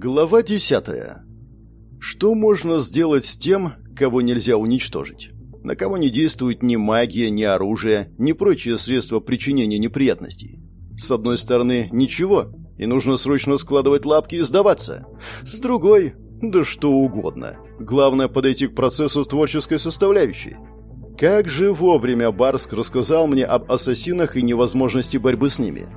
Глава 10. Что можно сделать с тем, кого нельзя уничтожить? На кого не действует ни магия, ни оружие, ни прочие средства причинения неприятностей? С одной стороны, ничего, и нужно срочно складывать лапки и сдаваться. С другой, да что угодно. Главное подойти к процессу с творческой составляющей. Как же вовремя Барск рассказал мне об ассасинах и невозможности борьбы с ними.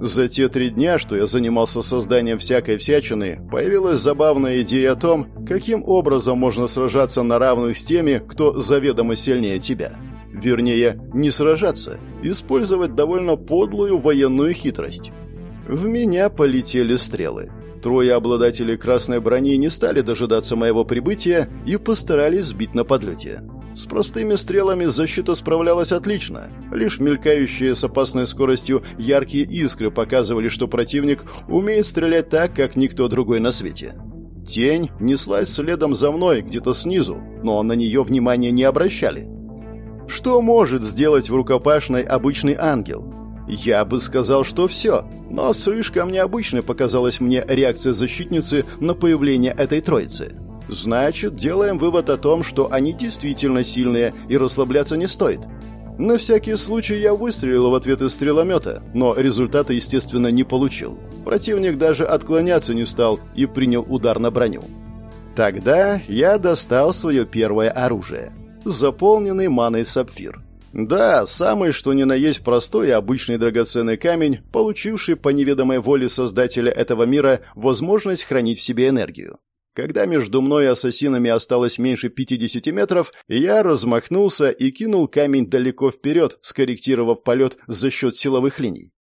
За те три дня, что я занимался созданием всякой всячины, появилась забавная идея о том, каким образом можно сражаться на равных с теми, кто заведомо сильнее тебя. Вернее, не сражаться, использовать довольно подлую военную хитрость. В меня полетели стрелы. Трое обладателей красной брони не стали дожидаться моего прибытия и постарались сбить на подлете. С простыми стрелами защита справлялась отлично. Лишь мелькающие с опасной скоростью яркие искры показывали, что противник умеет стрелять так, как никто другой на свете. Тень неслась следом за мной, где-то снизу, но на нее внимания не обращали. Что может сделать в рукопашной обычный ангел? Я бы сказал, что все, но слишком необычной показалась мне реакция защитницы на появление этой троицы. Значит, делаем вывод о том, что они действительно сильные и расслабляться не стоит. На всякий случай я выстрелил в ответ из стреломета, но результата, естественно, не получил. Противник даже отклоняться не стал и принял удар на броню. Тогда я достал свое первое оружие. Заполненный маной сапфир. Да, самый что ни на есть простой и обычный драгоценный камень, получивший по неведомой воле создателя этого мира возможность хранить в себе энергию. Когда между мной и ассасинами осталось меньше 50 метров, я размахнулся и кинул камень далеко вперед, скорректировав полет за счет силовых линий.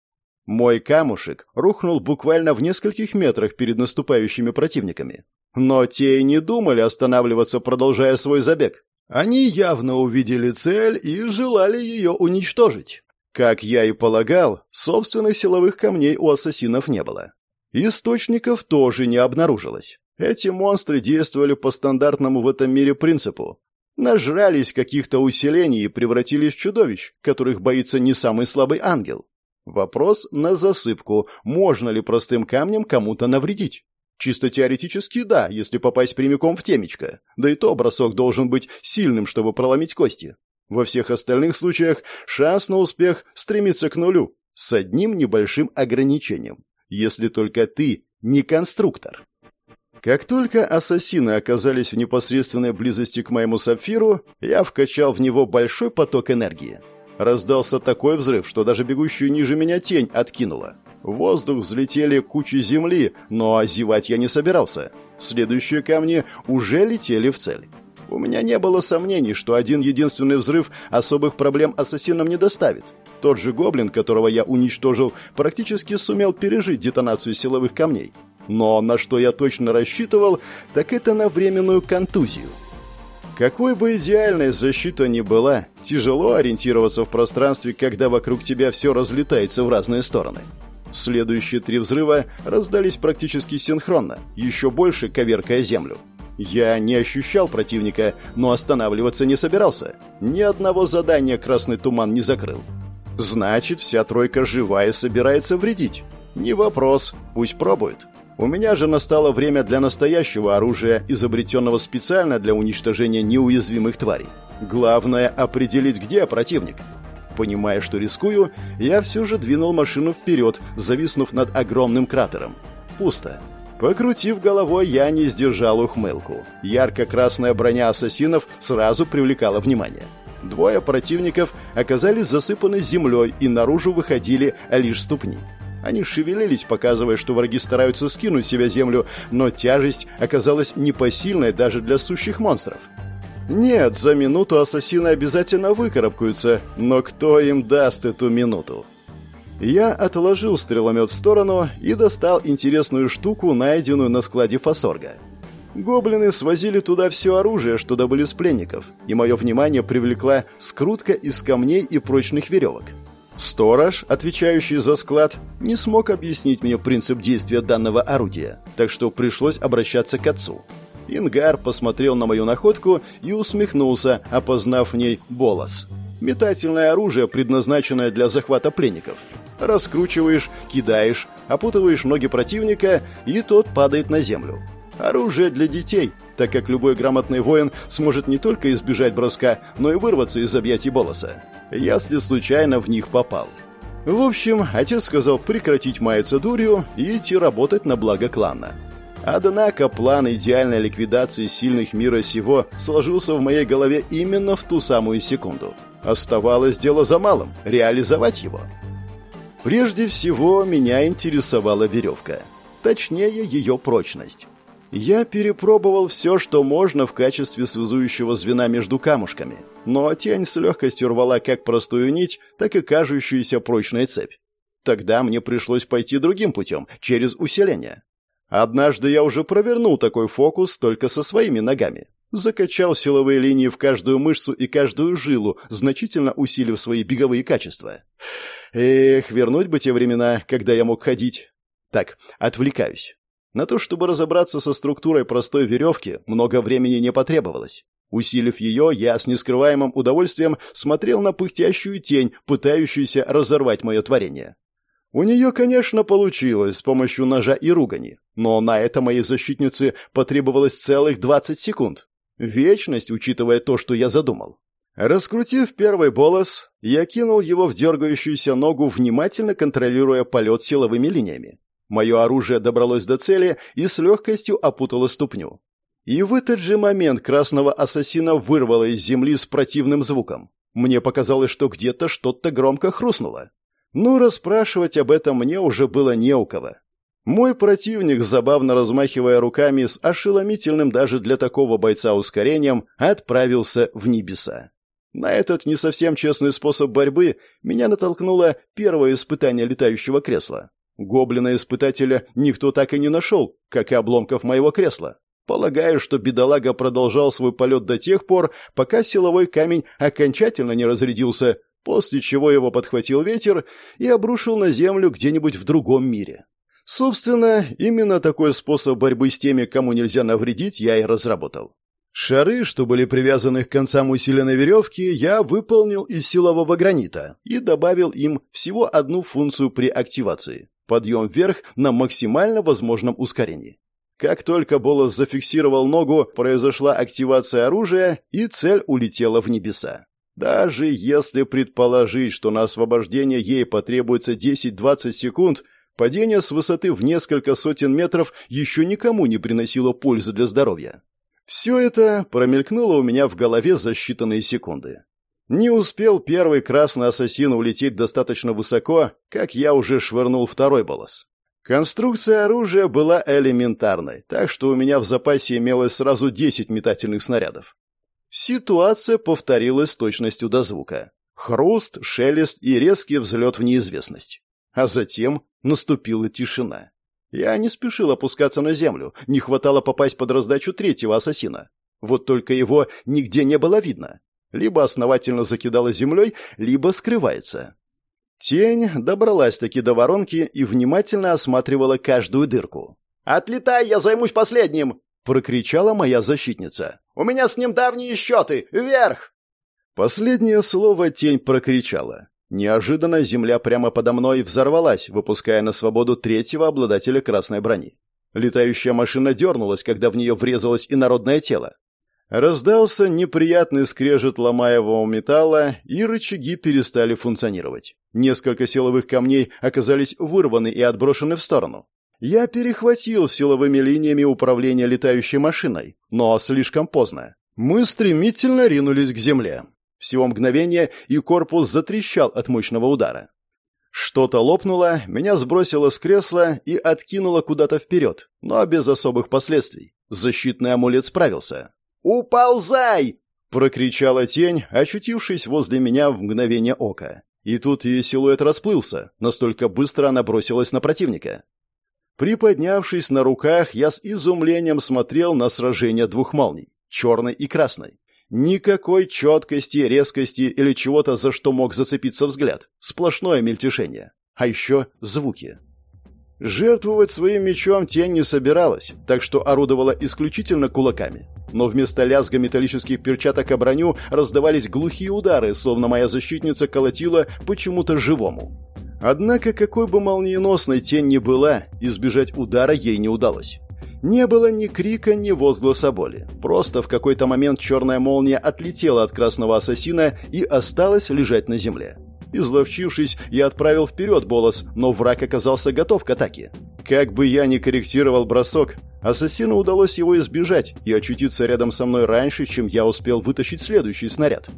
Мой камушек рухнул буквально в нескольких метрах перед наступающими противниками. Но те и не думали останавливаться, продолжая свой забег. Они явно увидели цель и желали ее уничтожить. Как я и полагал, собственных силовых камней у ассасинов не было. Источников тоже не обнаружилось. Эти монстры действовали по стандартному в этом мире принципу. Нажрались каких-то усилений и превратились в чудовищ, которых боится не самый слабый ангел. Вопрос на засыпку, можно ли простым камнем кому-то навредить. Чисто теоретически да, если попасть прямиком в темечко. Да и то бросок должен быть сильным, чтобы проломить кости. Во всех остальных случаях шанс на успех стремится к нулю, с одним небольшим ограничением. Если только ты не конструктор. Как только ассасины оказались в непосредственной близости к моему сапфиру, я вкачал в него большой поток энергии. Раздался такой взрыв, что даже бегущую ниже меня тень откинула. В воздух взлетели кучи земли, но зевать я не собирался. Следующие камни уже летели в цель. У меня не было сомнений, что один единственный взрыв особых проблем ассасинам не доставит. Тот же гоблин, которого я уничтожил, практически сумел пережить детонацию силовых камней. Но на что я точно рассчитывал, так это на временную контузию. Какой бы идеальной защита ни была, тяжело ориентироваться в пространстве, когда вокруг тебя все разлетается в разные стороны. Следующие три взрыва раздались практически синхронно, еще больше коверкая землю. Я не ощущал противника, но останавливаться не собирался. Ни одного задания красный туман не закрыл. Значит, вся тройка живая собирается вредить. Не вопрос, пусть пробует. У меня же настало время для настоящего оружия, изобретенного специально для уничтожения неуязвимых тварей. Главное – определить, где противник. Понимая, что рискую, я все же двинул машину вперед, зависнув над огромным кратером. Пусто. Покрутив головой, я не сдержал ухмылку. Ярко-красная броня ассасинов сразу привлекала внимание. Двое противников оказались засыпаны землей и наружу выходили лишь ступни. Они шевелились, показывая, что враги стараются скинуть себя землю, но тяжесть оказалась непосильной даже для сущих монстров. Нет, за минуту ассасины обязательно выкарабкаются, но кто им даст эту минуту? Я отложил стреломет в сторону и достал интересную штуку, найденную на складе фасорга. Гоблины свозили туда все оружие, что добыли с пленников, и мое внимание привлекла скрутка из камней и прочных веревок. Сторож, отвечающий за склад, не смог объяснить мне принцип действия данного орудия, так что пришлось обращаться к отцу. Ингар посмотрел на мою находку и усмехнулся, опознав в ней болос. Метательное оружие, предназначенное для захвата пленников. Раскручиваешь, кидаешь, опутываешь ноги противника, и тот падает на землю. Оружие для детей, так как любой грамотный воин сможет не только избежать броска, но и вырваться из объятий Болоса, если случайно в них попал. В общем, отец сказал прекратить маяться дурью и идти работать на благо клана. Однако план идеальной ликвидации сильных мира сего сложился в моей голове именно в ту самую секунду. Оставалось дело за малым – реализовать его. Прежде всего, меня интересовала веревка. Точнее, ее прочность. Я перепробовал все, что можно в качестве связующего звена между камушками, но тень с легкостью рвала как простую нить, так и кажущуюся прочной цепь. Тогда мне пришлось пойти другим путем, через усиление. Однажды я уже провернул такой фокус только со своими ногами. Закачал силовые линии в каждую мышцу и каждую жилу, значительно усилив свои беговые качества. Эх, вернуть бы те времена, когда я мог ходить. Так, отвлекаюсь. На то, чтобы разобраться со структурой простой веревки, много времени не потребовалось. Усилив ее, я с нескрываемым удовольствием смотрел на пыхтящую тень, пытающуюся разорвать мое творение. У нее, конечно, получилось с помощью ножа и ругани, но на это моей защитнице потребовалось целых 20 секунд. Вечность, учитывая то, что я задумал. Раскрутив первый болос, я кинул его в дергающуюся ногу, внимательно контролируя полет силовыми линиями. Мое оружие добралось до цели и с легкостью опутало ступню. И в этот же момент красного ассасина вырвало из земли с противным звуком. Мне показалось, что где-то что-то громко хрустнуло. Но расспрашивать об этом мне уже было не у кого. Мой противник, забавно размахивая руками с ошеломительным даже для такого бойца ускорением, отправился в небеса. На этот не совсем честный способ борьбы меня натолкнуло первое испытание летающего кресла. Гоблина-испытателя никто так и не нашел, как и обломков моего кресла. Полагаю, что бедолага продолжал свой полет до тех пор, пока силовой камень окончательно не разрядился, после чего его подхватил ветер и обрушил на землю где-нибудь в другом мире. Собственно, именно такой способ борьбы с теми, кому нельзя навредить, я и разработал. Шары, что были привязаны к концам усиленной веревки, я выполнил из силового гранита и добавил им всего одну функцию при активации – подъем вверх на максимально возможном ускорении. Как только Болос зафиксировал ногу, произошла активация оружия, и цель улетела в небеса. Даже если предположить, что на освобождение ей потребуется 10-20 секунд, падение с высоты в несколько сотен метров еще никому не приносило пользы для здоровья. Все это промелькнуло у меня в голове за считанные секунды. Не успел первый красный ассасин улететь достаточно высоко, как я уже швырнул второй болос. Конструкция оружия была элементарной, так что у меня в запасе имелось сразу 10 метательных снарядов. Ситуация повторилась с точностью до звука. Хруст, шелест и резкий взлет в неизвестность. А затем наступила тишина. Я не спешил опускаться на землю, не хватало попасть под раздачу третьего ассасина. Вот только его нигде не было видно. Либо основательно закидало землей, либо скрывается. Тень добралась-таки до воронки и внимательно осматривала каждую дырку. «Отлетай, я займусь последним!» — прокричала моя защитница. «У меня с ним давние счеты! Вверх!» Последнее слово тень прокричала. Неожиданно земля прямо подо мной взорвалась, выпуская на свободу третьего обладателя красной брони. Летающая машина дернулась, когда в нее врезалось инородное тело. Раздался неприятный скрежет ломаемого металла, и рычаги перестали функционировать. Несколько силовых камней оказались вырваны и отброшены в сторону. Я перехватил силовыми линиями управление летающей машиной, но слишком поздно. Мы стремительно ринулись к земле. Всего мгновение, и корпус затрещал от мощного удара. Что-то лопнуло, меня сбросило с кресла и откинуло куда-то вперед, но без особых последствий. Защитный амулет справился. «Уползай!» — прокричала тень, очутившись возле меня в мгновение ока. И тут ее силуэт расплылся, настолько быстро она бросилась на противника. Приподнявшись на руках, я с изумлением смотрел на сражение двух молний, черной и красной. Никакой четкости, резкости или чего-то, за что мог зацепиться взгляд. Сплошное мельтешение. А еще звуки. Жертвовать своим мечом тень не собиралась, так что орудовала исключительно кулаками. Но вместо лязга металлических перчаток о броню раздавались глухие удары, словно моя защитница колотила почему-то живому. Однако, какой бы молниеносной тень ни была, избежать удара ей не удалось. Не было ни крика, ни возгласа боли. Просто в какой-то момент черная молния отлетела от красного ассасина и осталась лежать на земле. Изловчившись, я отправил вперед болос, но враг оказался готов к атаке. Как бы я ни корректировал бросок, ассасину удалось его избежать и очутиться рядом со мной раньше, чем я успел вытащить следующий снаряд.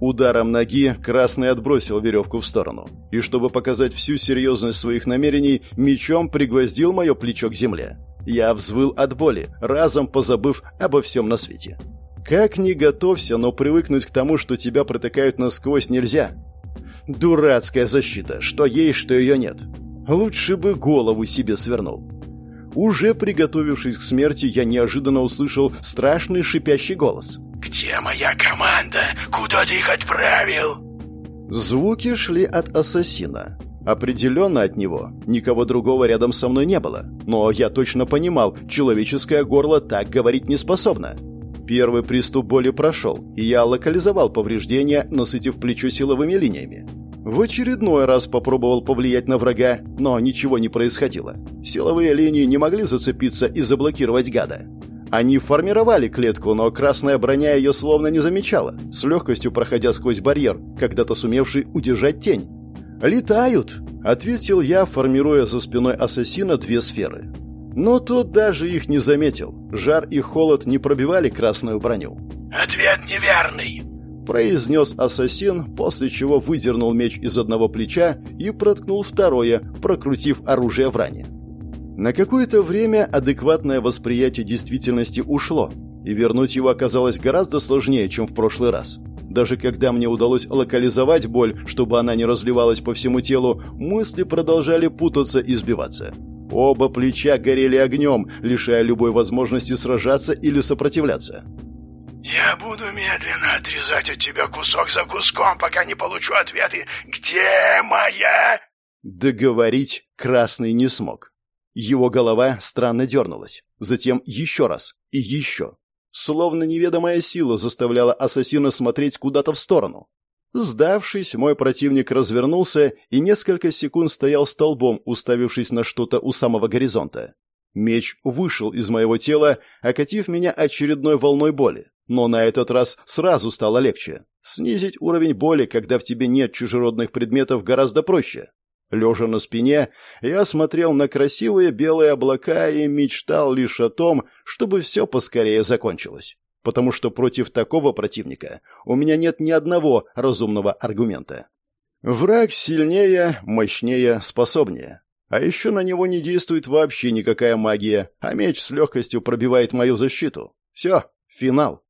Ударом ноги Красный отбросил веревку в сторону, и чтобы показать всю серьезность своих намерений, мечом пригвоздил мое плечо к земле. Я взвыл от боли, разом позабыв обо всем на свете. Как ни готовься, но привыкнуть к тому, что тебя протыкают насквозь, нельзя. Дурацкая защита, что есть, что ее нет. Лучше бы голову себе свернул. Уже приготовившись к смерти, я неожиданно услышал страшный шипящий голос. «Где моя команда? Куда ты их отправил?» Звуки шли от ассасина. Определенно от него. Никого другого рядом со мной не было. Но я точно понимал, человеческое горло так говорить не способно. Первый приступ боли прошел, и я локализовал повреждения, насытив плечо силовыми линиями. В очередной раз попробовал повлиять на врага, но ничего не происходило. Силовые линии не могли зацепиться и заблокировать гада. Они формировали клетку, но красная броня ее словно не замечала, с легкостью проходя сквозь барьер, когда-то сумевший удержать тень. «Летают!» — ответил я, формируя за спиной ассасина две сферы. Но тот даже их не заметил. Жар и холод не пробивали красную броню. «Ответ неверный!» Произнес ассасин, после чего выдернул меч из одного плеча и проткнул второе, прокрутив оружие в ране. На какое-то время адекватное восприятие действительности ушло, и вернуть его оказалось гораздо сложнее, чем в прошлый раз. Даже когда мне удалось локализовать боль, чтобы она не разливалась по всему телу, мысли продолжали путаться и сбиваться. Оба плеча горели огнем, лишая любой возможности сражаться или сопротивляться. «Я буду медленно отрезать от тебя кусок за куском, пока не получу ответы. Где моя...» Договорить Красный не смог. Его голова странно дернулась. Затем еще раз и еще. Словно неведомая сила заставляла ассасина смотреть куда-то в сторону. Сдавшись, мой противник развернулся и несколько секунд стоял столбом, уставившись на что-то у самого горизонта. Меч вышел из моего тела, окатив меня очередной волной боли. Но на этот раз сразу стало легче. Снизить уровень боли, когда в тебе нет чужеродных предметов, гораздо проще. Лежа на спине, я смотрел на красивые белые облака и мечтал лишь о том, чтобы все поскорее закончилось потому что против такого противника у меня нет ни одного разумного аргумента. Враг сильнее, мощнее, способнее. А еще на него не действует вообще никакая магия, а меч с легкостью пробивает мою защиту. Все, финал.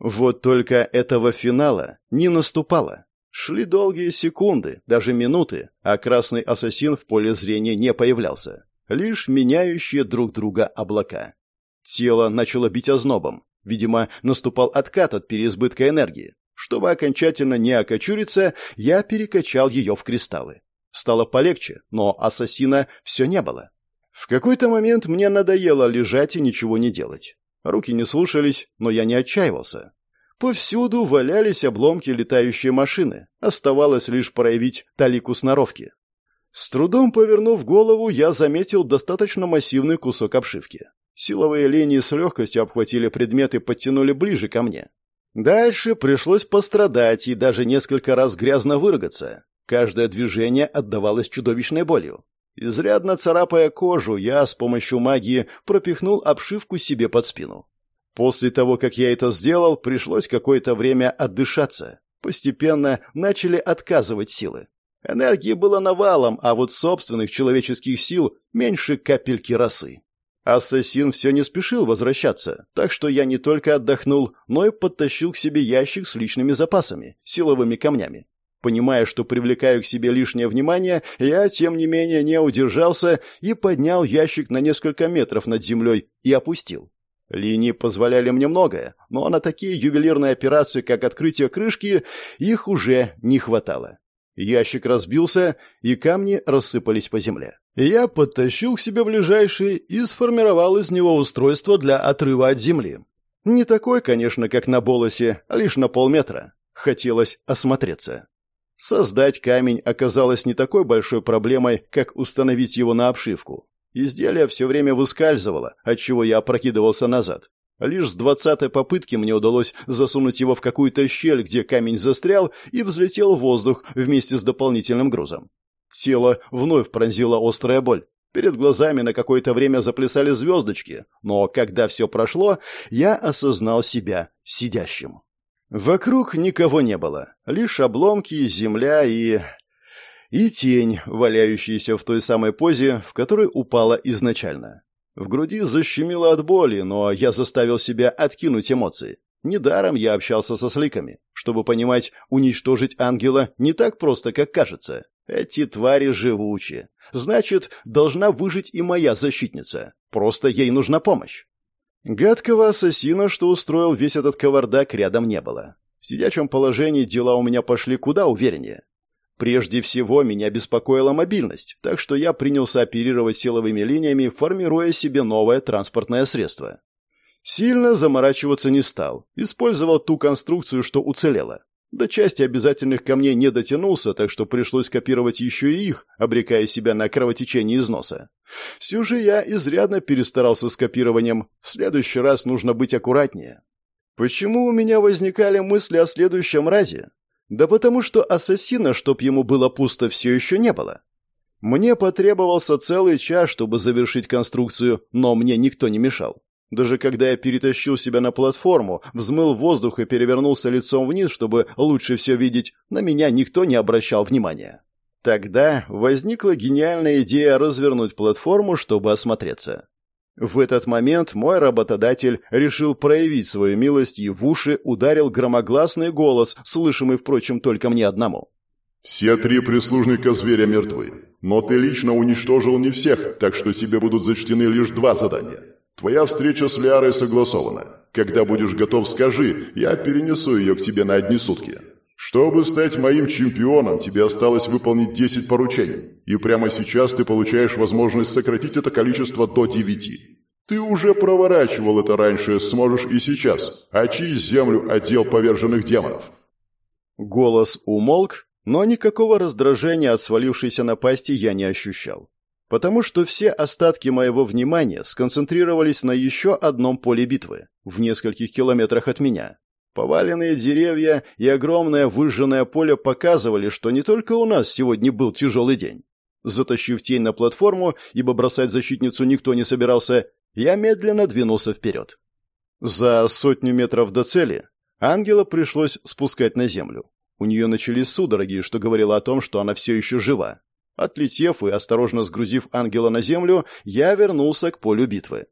Вот только этого финала не наступало. Шли долгие секунды, даже минуты, а красный ассасин в поле зрения не появлялся. Лишь меняющие друг друга облака. Тело начало бить ознобом. Видимо, наступал откат от переизбытка энергии. Чтобы окончательно не окочуриться, я перекачал ее в кристаллы. Стало полегче, но ассасина все не было. В какой-то момент мне надоело лежать и ничего не делать. Руки не слушались, но я не отчаивался. Повсюду валялись обломки летающей машины. Оставалось лишь проявить талику сноровки. С трудом повернув голову, я заметил достаточно массивный кусок обшивки. Силовые линии с легкостью обхватили предмет и подтянули ближе ко мне. Дальше пришлось пострадать и даже несколько раз грязно выругаться. Каждое движение отдавалось чудовищной болью. Изрядно царапая кожу, я с помощью магии пропихнул обшивку себе под спину. После того, как я это сделал, пришлось какое-то время отдышаться. Постепенно начали отказывать силы. Энергии было навалом, а вот собственных человеческих сил меньше капельки росы. Ассасин все не спешил возвращаться, так что я не только отдохнул, но и подтащил к себе ящик с личными запасами, силовыми камнями. Понимая, что привлекаю к себе лишнее внимание, я, тем не менее, не удержался и поднял ящик на несколько метров над землей и опустил. Линии позволяли мне многое, но на такие ювелирные операции, как открытие крышки, их уже не хватало. Ящик разбился, и камни рассыпались по земле. Я подтащил к себе ближайший и сформировал из него устройство для отрыва от земли. Не такой, конечно, как на Болосе, а лишь на полметра. Хотелось осмотреться. Создать камень оказалось не такой большой проблемой, как установить его на обшивку. Изделие все время выскальзывало, отчего я опрокидывался назад. Лишь с двадцатой попытки мне удалось засунуть его в какую-то щель, где камень застрял и взлетел в воздух вместе с дополнительным грузом. Тело вновь пронзила острая боль. Перед глазами на какое-то время заплясали звездочки, но когда все прошло, я осознал себя сидящим. Вокруг никого не было, лишь обломки, земля и... и тень, валяющаяся в той самой позе, в которой упала изначально. В груди защемило от боли, но я заставил себя откинуть эмоции. Недаром я общался со сликами. Чтобы понимать, уничтожить ангела не так просто, как кажется. Эти твари живучи. Значит, должна выжить и моя защитница. Просто ей нужна помощь. Гадкого ассасина, что устроил весь этот кавардак, рядом не было. В сидячем положении дела у меня пошли куда увереннее. Прежде всего, меня беспокоила мобильность, так что я принялся оперировать силовыми линиями, формируя себе новое транспортное средство. Сильно заморачиваться не стал, использовал ту конструкцию, что уцелела. До части обязательных камней не дотянулся, так что пришлось копировать еще и их, обрекая себя на кровотечение из носа. Все же я изрядно перестарался с копированием. В следующий раз нужно быть аккуратнее. Почему у меня возникали мысли о следующем разе? Да потому что ассасина, чтоб ему было пусто, все еще не было. Мне потребовался целый час, чтобы завершить конструкцию, но мне никто не мешал. Даже когда я перетащил себя на платформу, взмыл воздух и перевернулся лицом вниз, чтобы лучше все видеть, на меня никто не обращал внимания. Тогда возникла гениальная идея развернуть платформу, чтобы осмотреться. В этот момент мой работодатель решил проявить свою милость и в уши ударил громогласный голос, слышимый, впрочем, только мне одному. «Все три прислужника зверя мертвы, но ты лично уничтожил не всех, так что тебе будут зачтены лишь два задания. Твоя встреча с Лиарой согласована. Когда будешь готов, скажи, я перенесу ее к тебе на одни сутки. Чтобы стать моим чемпионом, тебе осталось выполнить 10 поручений, и прямо сейчас ты получаешь возможность сократить это количество до 9. Ты уже проворачивал это раньше, сможешь и сейчас. Очисть землю отдел поверженных демонов. Голос умолк, но никакого раздражения от свалившейся напасти я не ощущал. Потому что все остатки моего внимания сконцентрировались на еще одном поле битвы, в нескольких километрах от меня. Поваленные деревья и огромное выжженное поле показывали, что не только у нас сегодня был тяжелый день. Затащив тень на платформу, ибо бросать защитницу никто не собирался, я медленно двинулся вперед. За сотню метров до цели ангела пришлось спускать на землю. У нее начались судороги, что говорило о том, что она все еще жива. Отлетев и осторожно сгрузив ангела на землю, я вернулся к полю битвы.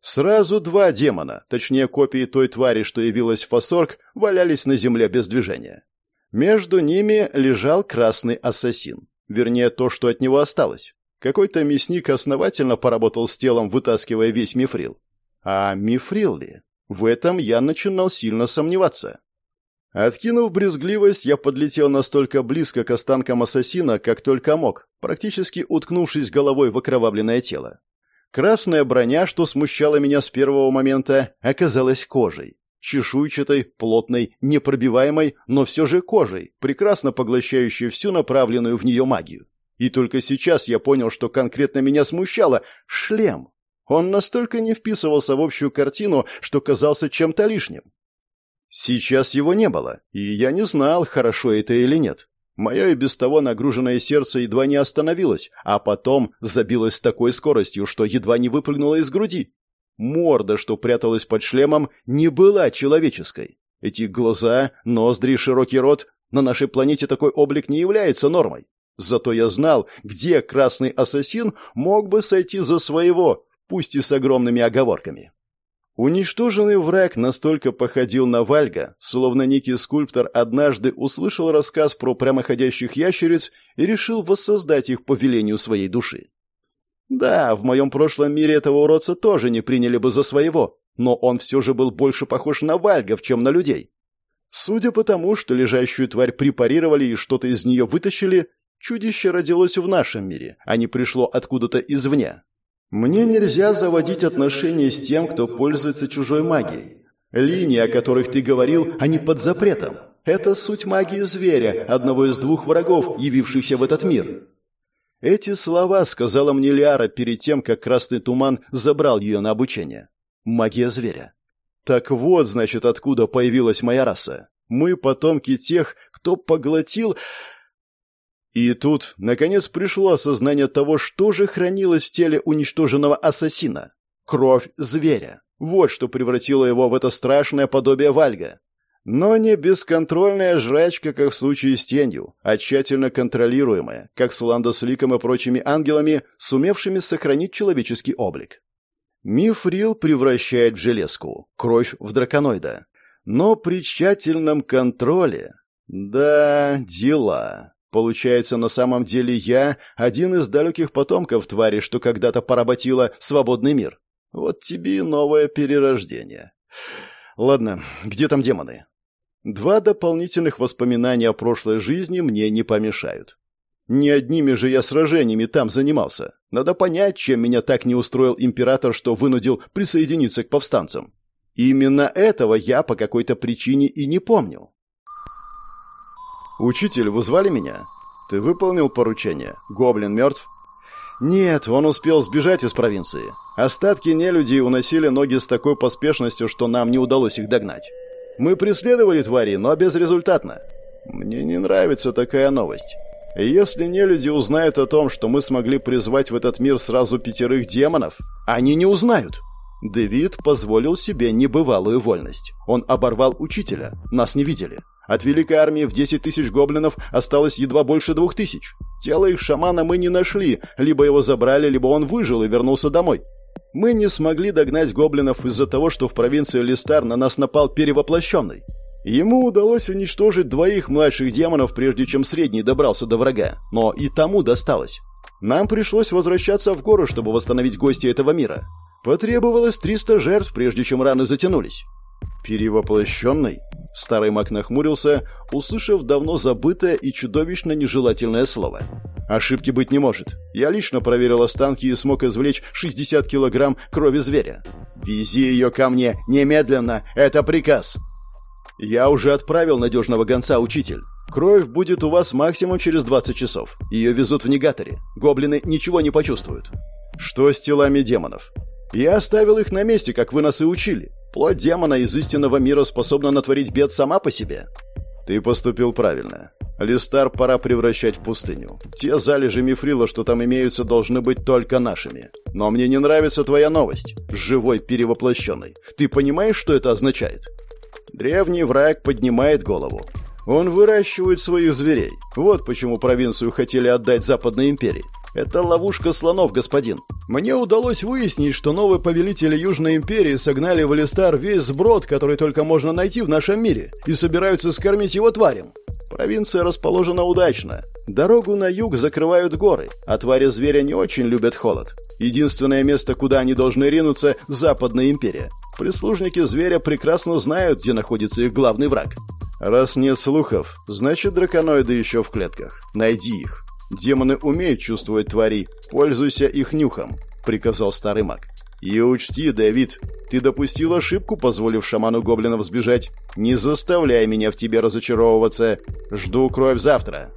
Сразу два демона, точнее копии той твари, что явилась в Фасорг, валялись на земле без движения. Между ними лежал красный ассасин. Вернее, то, что от него осталось. Какой-то мясник основательно поработал с телом, вытаскивая весь мифрил. А мифрил ли? В этом я начинал сильно сомневаться. Откинув брезгливость, я подлетел настолько близко к останкам ассасина, как только мог, практически уткнувшись головой в окровавленное тело. Красная броня, что смущала меня с первого момента, оказалась кожей. Чешуйчатой, плотной, непробиваемой, но все же кожей, прекрасно поглощающей всю направленную в нее магию. И только сейчас я понял, что конкретно меня смущало — шлем. Он настолько не вписывался в общую картину, что казался чем-то лишним. Сейчас его не было, и я не знал, хорошо это или нет. Мое и без того нагруженное сердце едва не остановилось, а потом забилось с такой скоростью, что едва не выпрыгнуло из груди. Морда, что пряталась под шлемом, не была человеческой. Эти глаза, ноздри, широкий рот — на нашей планете такой облик не является нормой. Зато я знал, где красный ассасин мог бы сойти за своего, пусть и с огромными оговорками. Уничтоженный враг настолько походил на Вальга, словно некий скульптор однажды услышал рассказ про прямоходящих ящериц и решил воссоздать их по велению своей души. Да, в моем прошлом мире этого уродца тоже не приняли бы за своего, но он все же был больше похож на Вальгов, чем на людей. Судя по тому, что лежащую тварь препарировали и что-то из нее вытащили, чудище родилось в нашем мире, а не пришло откуда-то извне. Мне нельзя заводить отношения с тем, кто пользуется чужой магией. Линии, о которых ты говорил, они под запретом. Это суть магии зверя, одного из двух врагов, явившихся в этот мир. Эти слова сказала мне Лиара перед тем, как красный туман забрал ее на обучение. Магия зверя. Так вот, значит, откуда появилась моя раса. Мы потомки тех, кто поглотил... И тут, наконец, пришло осознание того, что же хранилось в теле уничтоженного ассасина. Кровь зверя. Вот что превратило его в это страшное подобие Вальга. Но не бесконтрольная жрачка, как в случае с тенью, а тщательно контролируемая, как с Ландосликом и прочими ангелами, сумевшими сохранить человеческий облик. Мифрил превращает в железку, кровь в драконоида. Но при тщательном контроле... Да, дела. Получается, на самом деле я один из далеких потомков твари, что когда-то поработила свободный мир. Вот тебе и новое перерождение. Ладно, где там демоны? Два дополнительных воспоминания о прошлой жизни мне не помешают. Не одними же я сражениями там занимался. Надо понять, чем меня так не устроил император, что вынудил присоединиться к повстанцам. Именно этого я по какой-то причине и не помню. «Учитель, вы звали меня? Ты выполнил поручение? Гоблин мертв?» «Нет, он успел сбежать из провинции. Остатки нелюдей уносили ноги с такой поспешностью, что нам не удалось их догнать. Мы преследовали твари, но безрезультатно. Мне не нравится такая новость. Если не люди узнают о том, что мы смогли призвать в этот мир сразу пятерых демонов, они не узнают. Дэвид позволил себе небывалую вольность. Он оборвал учителя. Нас не видели. От великой армии в 10 тысяч гоблинов осталось едва больше двух тысяч. Тело их шамана мы не нашли. Либо его забрали, либо он выжил и вернулся домой. Мы не смогли догнать гоблинов из-за того, что в провинции Листар на нас напал перевоплощенный. Ему удалось уничтожить двоих младших демонов, прежде чем средний добрался до врага, но и тому досталось. Нам пришлось возвращаться в гору, чтобы восстановить гости этого мира. Потребовалось 300 жертв, прежде чем раны затянулись. Перевоплощенный? Старый маг нахмурился, услышав давно забытое и чудовищно нежелательное слово. Ошибки быть не может. Я лично проверил останки и смог извлечь 60 килограмм крови зверя. «Вези ее ко мне немедленно! Это приказ!» «Я уже отправил надежного гонца, учитель. Кровь будет у вас максимум через 20 часов. Ее везут в негаторе. Гоблины ничего не почувствуют». «Что с телами демонов?» «Я оставил их на месте, как вы нас и учили. Плоть демона из истинного мира способна натворить бед сама по себе. Ты поступил правильно. Листар пора превращать в пустыню. Те залежи мифрила, что там имеются, должны быть только нашими. Но мне не нравится твоя новость. Живой перевоплощенный. Ты понимаешь, что это означает? Древний враг поднимает голову. Он выращивает своих зверей. Вот почему провинцию хотели отдать Западной империи. Это ловушка слонов, господин. Мне удалось выяснить, что новые повелители Южной империи согнали в Алистар весь сброд, который только можно найти в нашем мире, и собираются скормить его тварям. Провинция расположена удачно. Дорогу на юг закрывают горы, а твари зверя не очень любят холод. Единственное место, куда они должны ринуться – Западная империя. Прислужники зверя прекрасно знают, где находится их главный враг. Раз нет слухов, значит драконоиды еще в клетках. Найди их. Демоны умеют чувствовать твари. Пользуйся их нюхом», — приказал старый маг. «И учти, Давид, ты допустил ошибку, позволив шаману гоблинов сбежать. Не заставляй меня в тебе разочаровываться. Жду кровь завтра».